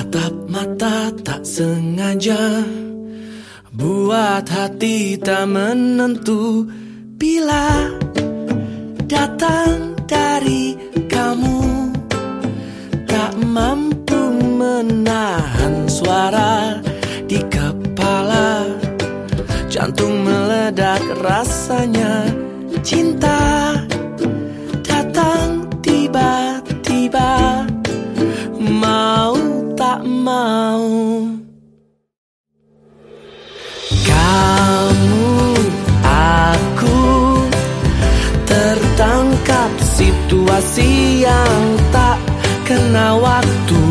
Tatap mata tak sengaja. Buat hati tak menentu Bila datang dari kamu. Tak mampu menahan suara di kepala. Jantung meledak rasanya cinta Datang tiba-tiba mau. Kamu, aku Tertangkap situasi yang tak kena waktu.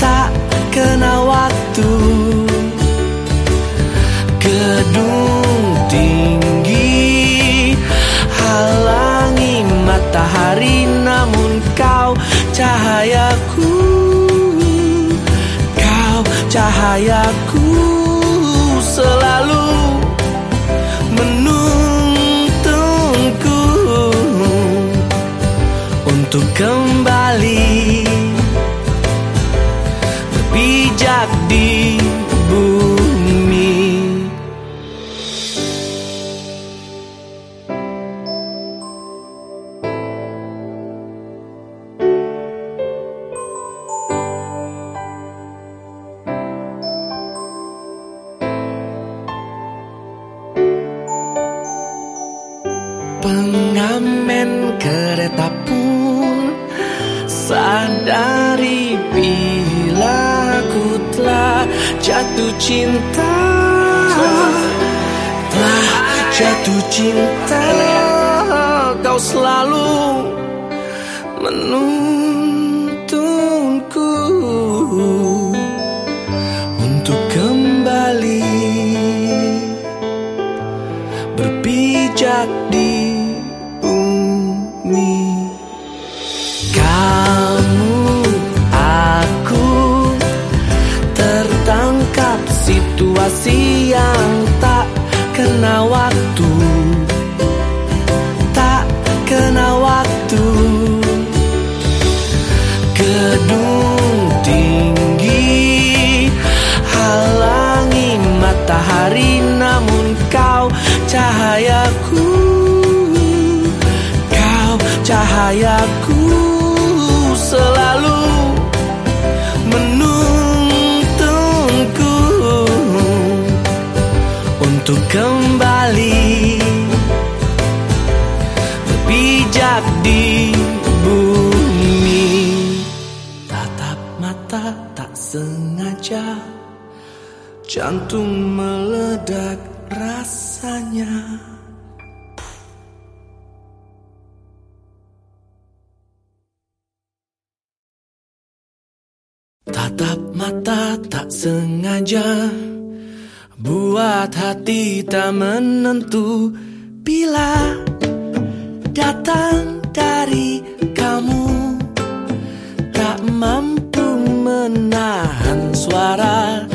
Tak kena waktu. Gedung tinggi Halangi matahari Namun kau cahayaku cahayaku Selalu menuntunku Untuk kembali. Berpijak di Pengamen kereta pun sadari bila ku telah jatuh cinta. Telah jatuh cinta. Kau selalu menuntunku Untuk kembali berpijak di yang tak kena waktu. Tak kena waktu. Gedung tinggi Halangi matahari Namun kau cahayaku. Kau cahayaku Selalu kembali. Berpijak di bumi. Tatap mata tak sengaja. Jantung meledak rasanya. Tatap mata tak sengaja Buat hati tak menentu Bila datang dari kamu. Tak mampu menahan suara.